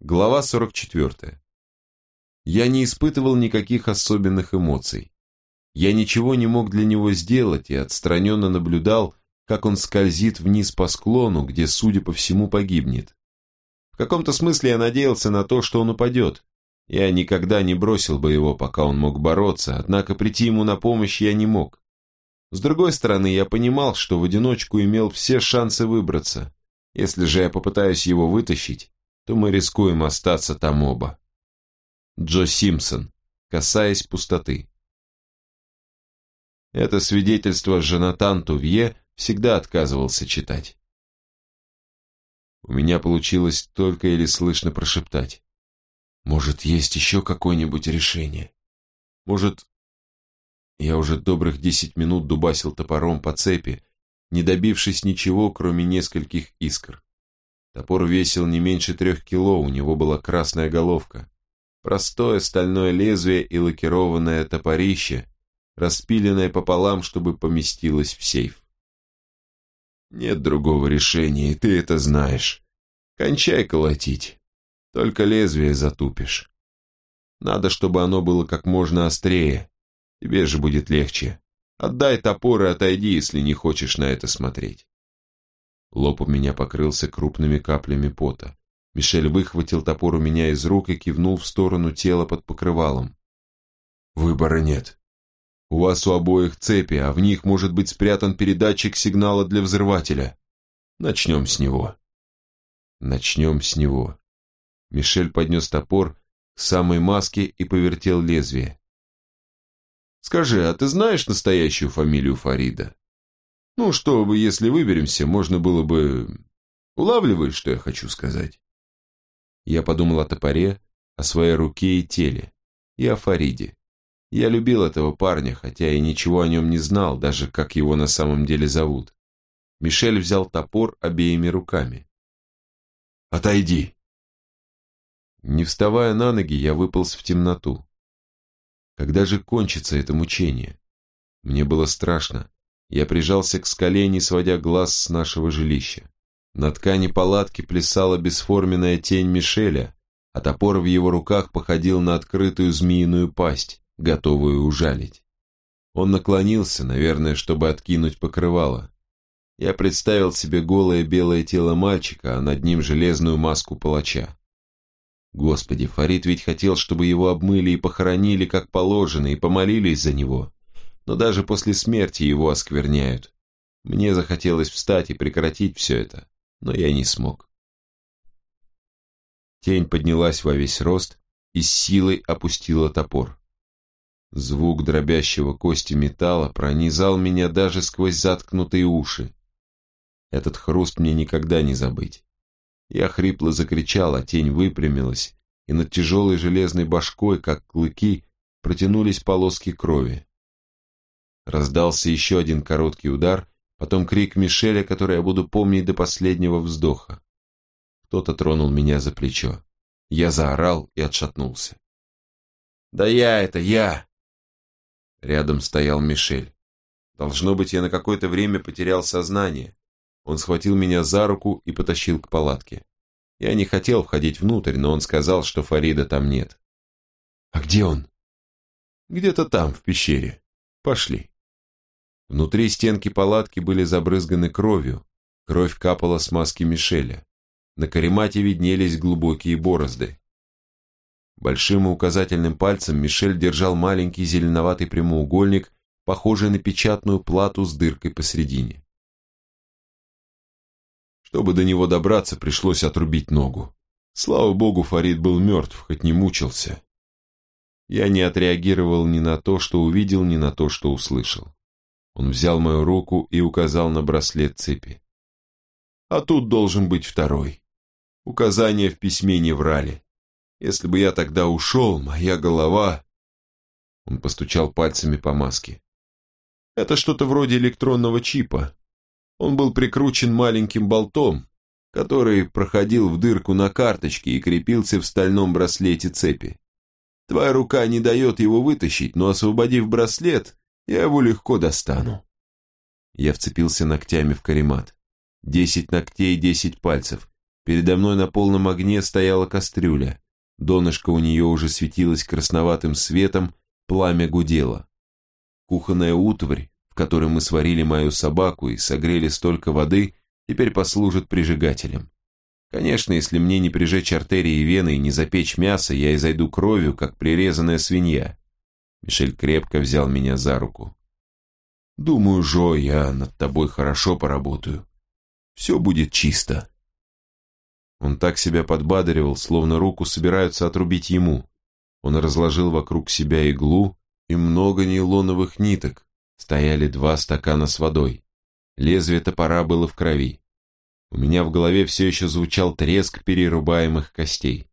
Глава 44. Я не испытывал никаких особенных эмоций. Я ничего не мог для него сделать и отстраненно наблюдал, как он скользит вниз по склону, где, судя по всему, погибнет. В каком-то смысле я надеялся на то, что он упадет. Я никогда не бросил бы его, пока он мог бороться, однако прийти ему на помощь я не мог. С другой стороны, я понимал, что в одиночку имел все шансы выбраться. Если же я попытаюсь его вытащить, то мы рискуем остаться там оба. Джо Симпсон, касаясь пустоты. Это свидетельство Жанатан Тувье всегда отказывался читать. У меня получилось только или слышно прошептать. Может, есть еще какое-нибудь решение? Может... Я уже добрых десять минут дубасил топором по цепи, не добившись ничего, кроме нескольких искр. Топор весил не меньше трех кило, у него была красная головка. Простое стальное лезвие и лакированное топорище, распиленное пополам, чтобы поместилось в сейф. Нет другого решения, и ты это знаешь. Кончай колотить. Только лезвие затупишь. Надо, чтобы оно было как можно острее. Тебе же будет легче. Отдай топор и отойди, если не хочешь на это смотреть. Лоб у меня покрылся крупными каплями пота. Мишель выхватил топор у меня из рук и кивнул в сторону тела под покрывалом. «Выбора нет. У вас у обоих цепи, а в них может быть спрятан передатчик сигнала для взрывателя. Начнем с него». «Начнем с него». Мишель поднес топор к самой маске и повертел лезвие. «Скажи, а ты знаешь настоящую фамилию Фарида?» Ну, чтобы, если выберемся, можно было бы... Улавливаешь, что я хочу сказать? Я подумал о топоре, о своей руке и теле, и о Фариде. Я любил этого парня, хотя и ничего о нем не знал, даже как его на самом деле зовут. Мишель взял топор обеими руками. «Отойди!» Не вставая на ноги, я выполз в темноту. Когда же кончится это мучение? Мне было страшно, я прижался к скале, не сводя глаз с нашего жилища. На ткани палатки плясала бесформенная тень Мишеля, а топор в его руках походил на открытую змеиную пасть, готовую ужалить. Он наклонился, наверное, чтобы откинуть покрывало. Я представил себе голое белое тело мальчика, а над ним железную маску палача. Господи, Фарид ведь хотел, чтобы его обмыли и похоронили как положено, и помолились за него но даже после смерти его оскверняют. Мне захотелось встать и прекратить все это, но я не смог. Тень поднялась во весь рост и с силой опустила топор. Звук дробящего кости металла пронизал меня даже сквозь заткнутые уши. Этот хруст мне никогда не забыть. Я хрипло закричал, а тень выпрямилась, и над тяжелой железной башкой, как клыки, протянулись полоски крови. Раздался еще один короткий удар, потом крик Мишеля, который я буду помнить до последнего вздоха. Кто-то тронул меня за плечо. Я заорал и отшатнулся. «Да я это, я!» Рядом стоял Мишель. Должно быть, я на какое-то время потерял сознание. Он схватил меня за руку и потащил к палатке. Я не хотел входить внутрь, но он сказал, что Фарида там нет. «А где он?» «Где-то там, в пещере. Пошли». Внутри стенки палатки были забрызганы кровью, кровь капала с маски Мишеля. На каремате виднелись глубокие борозды. Большим и указательным пальцем Мишель держал маленький зеленоватый прямоугольник, похожий на печатную плату с дыркой посередине. Чтобы до него добраться, пришлось отрубить ногу. Слава богу, Фарид был мертв, хоть не мучился. Я не отреагировал ни на то, что увидел, ни на то, что услышал. Он взял мою руку и указал на браслет цепи. А тут должен быть второй. Указания в письме не врали. Если бы я тогда ушел, моя голова... Он постучал пальцами по маске. Это что-то вроде электронного чипа. Он был прикручен маленьким болтом, который проходил в дырку на карточке и крепился в стальном браслете цепи. Твоя рука не дает его вытащить, но освободив браслет, я его легко достану. Я вцепился ногтями в каремат. Десять ногтей, десять пальцев. Передо мной на полном огне стояла кастрюля. Донышко у нее уже светилось красноватым светом, пламя гудело. Кухонная утварь, в которой мы сварили мою собаку и согрели столько воды, теперь послужит прижигателем. Конечно, если мне не прижечь артерии и вены и не запечь мясо, я и зайду кровью, как прирезанная свинья. Мишель крепко взял меня за руку. Думаю, Жо, я над тобой хорошо поработаю. Все будет чисто. Он так себя подбадривал, словно руку собираются отрубить ему. Он разложил вокруг себя иглу и много нейлоновых ниток. Стояли два стакана с водой. Лезвие топора было в крови. У меня в голове все еще звучал треск перерубаемых костей.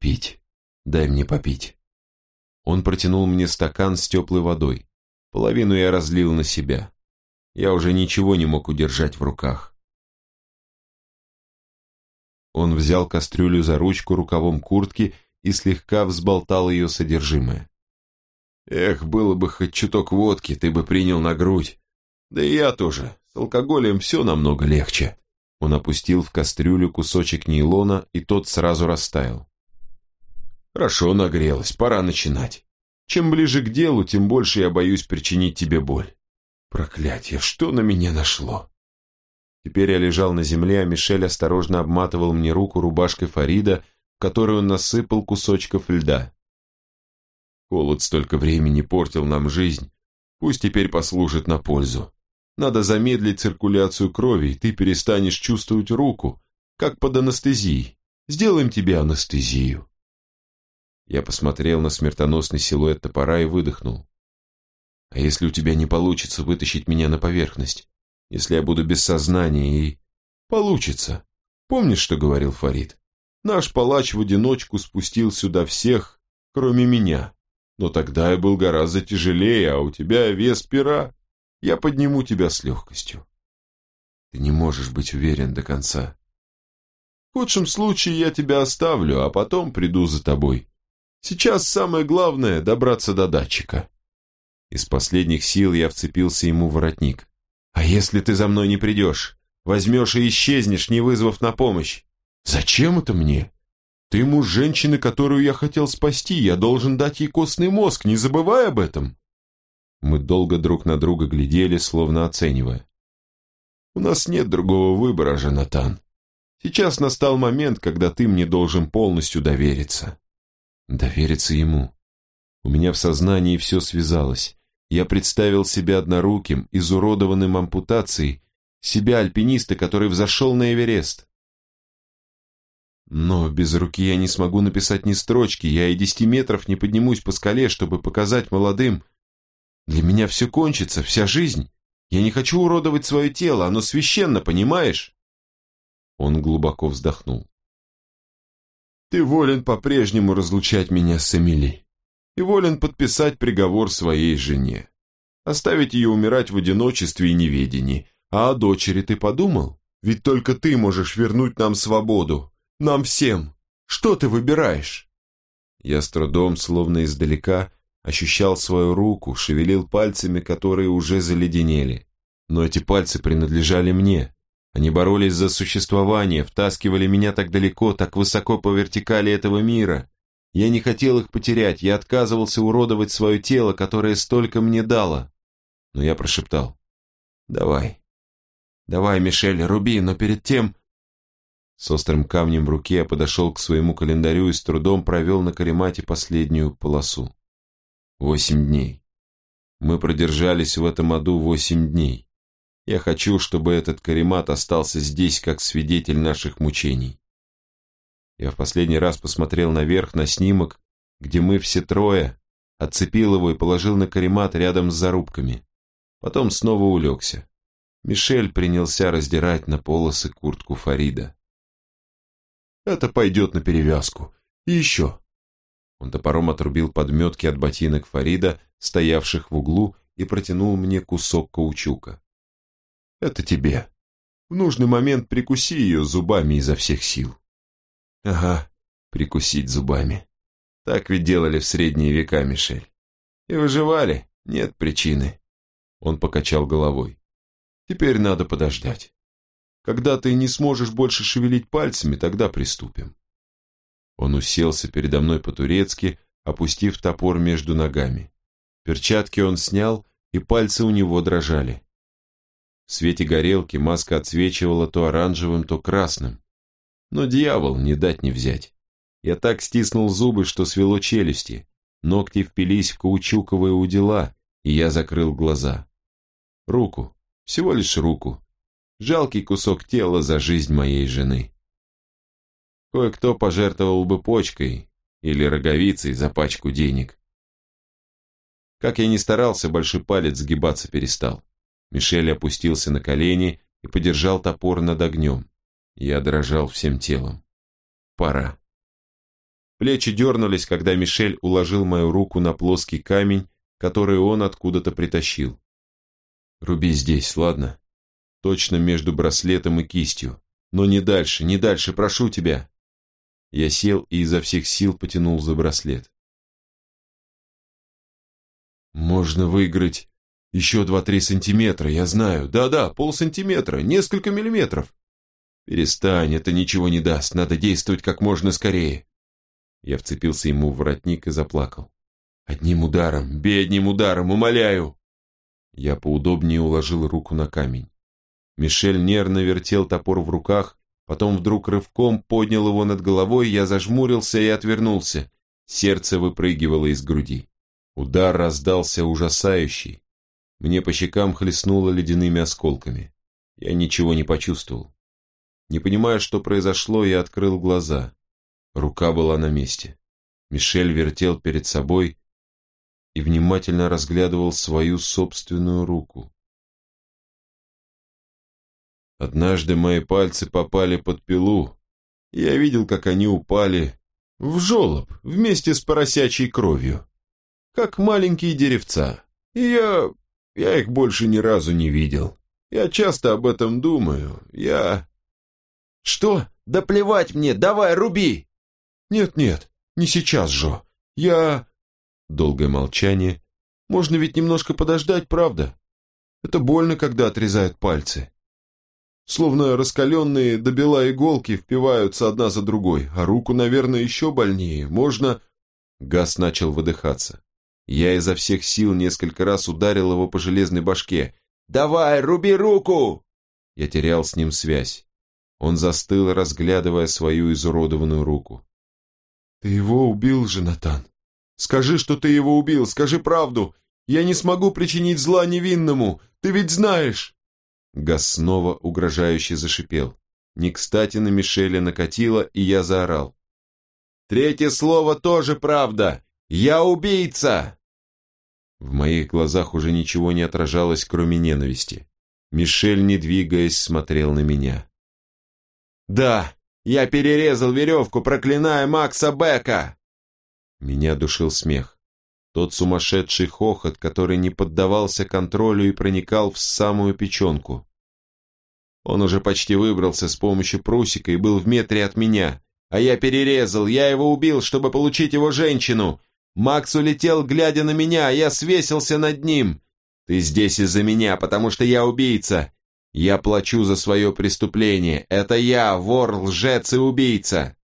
«Пить. Дай мне попить». Он протянул мне стакан с теплой водой. Половину я разлил на себя. Я уже ничего не мог удержать в руках. Он взял кастрюлю за ручку рукавом куртки и слегка взболтал ее содержимое. «Эх, было бы хоть чуток водки, ты бы принял на грудь. Да и я тоже. С алкоголем все намного легче». Он опустил в кастрюлю кусочек нейлона, и тот сразу растаял. «Хорошо нагрелась, пора начинать. Чем ближе к делу, тем больше я боюсь причинить тебе боль. Проклятье, что на меня нашло?» Теперь я лежал на земле, а Мишель осторожно обматывал мне руку рубашкой Фарида, в которую он насыпал кусочков льда. Холод столько времени портил нам жизнь, пусть теперь послужит на пользу. Надо замедлить циркуляцию крови, и ты перестанешь чувствовать руку, как под анестезией. Сделаем тебе анестезию. Я посмотрел на смертоносный силуэт топора и выдохнул. А если у тебя не получится вытащить меня на поверхность? Если я буду без сознания и... Получится. Помнишь, что говорил Фарид? Наш палач в одиночку спустил сюда всех, кроме меня. Но тогда я был гораздо тяжелее, а у тебя вес пера. Я подниму тебя с легкостью. Ты не можешь быть уверен до конца. В худшем случае я тебя оставлю, а потом приду за тобой. Сейчас самое главное — добраться до датчика. Из последних сил я вцепился ему в воротник. А если ты за мной не придешь? Возьмешь и исчезнешь, не вызвав на помощь. Зачем это мне? Ты муж женщины, которую я хотел спасти, я должен дать ей костный мозг, не забывай об этом. Мы долго друг на друга глядели, словно оценивая. «У нас нет другого выбора, Жанатан. Сейчас настал момент, когда ты мне должен полностью довериться». Довериться ему. У меня в сознании все связалось. Я представил себя одноруким, изуродованным ампутацией, себя альпиниста, который взошел на Эверест. Но без руки я не смогу написать ни строчки, я и десяти метров не поднимусь по скале, чтобы показать молодым, для меня все кончится, вся жизнь. Я не хочу уродовать свое тело, оно священно, понимаешь?» Он глубоко вздохнул. «Ты волен по-прежнему разлучать меня с Эмили. И волен подписать приговор своей жене. Оставить ее умирать в одиночестве и неведении. А о дочери ты подумал? Ведь только ты можешь вернуть нам свободу. Нам всем. Что ты выбираешь?» Я с трудом, словно издалека, ощущал свою руку, шевелил пальцами, которые уже заледенели. Но эти пальцы принадлежали мне. Они боролись за существование, втаскивали меня так далеко, так высоко по вертикали этого мира. Я не хотел их потерять, я отказывался уродовать свое тело, которое столько мне дало. Но я прошептал. «Давай, давай, Мишель, руби, но перед тем...» С острым камнем в руке я подошел к своему календарю и с трудом провел на каремате последнюю полосу. Восемь дней. Мы продержались в этом аду восемь дней. Я хочу, чтобы этот каремат остался здесь как свидетель наших мучений. Я в последний раз посмотрел наверх на снимок, где мы все трое, отцепил его и положил на каремат рядом с зарубками. Потом снова улегся. Мишель принялся раздирать на полосы куртку Фарида. «Это пойдет на перевязку. И еще, он топором отрубил подметки от ботинок Фарида, стоявших в углу, и протянул мне кусок каучука. «Это тебе. В нужный момент прикуси ее зубами изо всех сил». «Ага, прикусить зубами. Так ведь делали в средние века, Мишель. И выживали, нет причины». Он покачал головой. «Теперь надо подождать. Когда ты не сможешь больше шевелить пальцами, тогда приступим. Он уселся передо мной по-турецки, опустив топор между ногами. Перчатки он снял, и пальцы у него дрожали. В свете горелки маска отсвечивала то оранжевым, то красным. Но дьявол, не дать не взять. Я так стиснул зубы, что свело челюсти. Ногти впились в каучуковые удила, и я закрыл глаза. Руку, всего лишь руку. Жалкий кусок тела за жизнь моей жены. Кое-кто пожертвовал бы почкой или роговицей за пачку денег. Как я ни старался, большой палец сгибаться перестал. Мишель опустился на колени и подержал топор над огнем. Я дрожал всем телом. Пора. Плечи дернулись, когда Мишель уложил мою руку на плоский камень, который он откуда-то притащил. «Руби здесь, ладно? Точно между браслетом и кистью. Но не дальше, не дальше, прошу тебя!» Я сел и изо всех сил потянул за браслет. «Можно выиграть еще два-три сантиметра, я знаю. Да-да, полсантиметра, несколько миллиметров. Перестань, это ничего не даст, надо действовать как можно скорее. Я вцепился ему в воротник и заплакал. «Одним ударом, бей одним ударом, умоляю!» Я поудобнее уложил руку на камень. Мишель нервно вертел топор в руках, потом вдруг рывком поднял его над головой, я зажмурился и отвернулся. Сердце выпрыгивало из груди. Удар раздался ужасающий. Мне по щекам хлестнуло ледяными осколками. Я ничего не почувствовал. Не понимая, что произошло, я открыл глаза. Рука была на месте. Мишель вертел перед собой и внимательно разглядывал свою собственную руку. Однажды мои пальцы попали под пилу, я видел, как они упали в жолоб вместе с поросячьей кровью, как маленькие деревца. И я... я их больше ни разу не видел. Я часто об этом думаю. Я... Что? Да плевать мне, давай, руби! «Нет-нет, не сейчас, Жо. Я...» Долгое молчание. «Можно ведь немножко подождать, правда? Это больно, когда отрезают пальцы. Словно раскаленные до бела иголки впиваются одна за другой, а руку, наверное, еще больнее. Можно...» Газ начал выдыхаться. Я изо всех сил несколько раз ударил его по железной башке. «Давай, руби руку!» Я терял с ним связь. Он застыл, разглядывая свою изуродованную руку. «Ты его убил, Женатан. Скажи, что ты его убил, скажи правду. Я не смогу причинить зла невинному, ты ведь знаешь!» Газ снова угрожающе зашипел. Не кстати на Мишеля накатило, и я заорал. «Третье слово тоже правда! Я убийца!» В моих глазах уже ничего не отражалось, кроме ненависти. Мишель, не двигаясь, смотрел на меня. «Да, я перерезал веревку, проклиная Макса Бека!» Меня душил смех. Тот сумасшедший хохот, который не поддавался контролю и проникал в самую печенку. Он уже почти выбрался с помощью прусика и был в метре от меня. А я перерезал, я его убил, чтобы получить его женщину. Макс улетел, глядя на меня, а я свесился над ним. Ты здесь из-за меня, потому что я убийца. Я плачу за свое преступление. Это я, вор, лжец и убийца.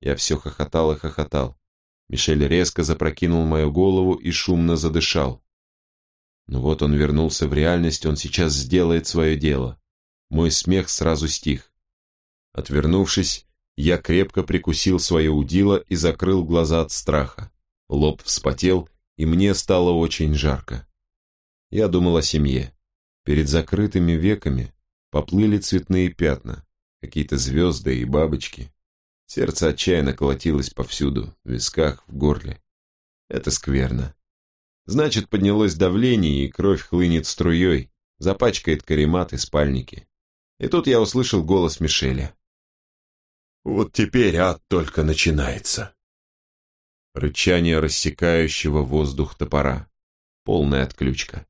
Я все хохотал и хохотал. Мишель резко запрокинул мою голову и шумно задышал. Но вот он вернулся в реальность, он сейчас сделает свое дело. Мой смех сразу стих. Отвернувшись, я крепко прикусил свое удило и закрыл глаза от страха. Лоб вспотел, и мне стало очень жарко. Я думал о семье. Перед закрытыми веками поплыли цветные пятна, какие-то звезды и бабочки. Сердце отчаянно колотилось повсюду, в висках, в горле. Это скверно. Значит, поднялось давление, и кровь хлынет струей, запачкает каремат и спальники. И тут я услышал голос Мишеля. «Вот теперь ад только начинается». Рычание рассекающего воздух топора. Полная отключка.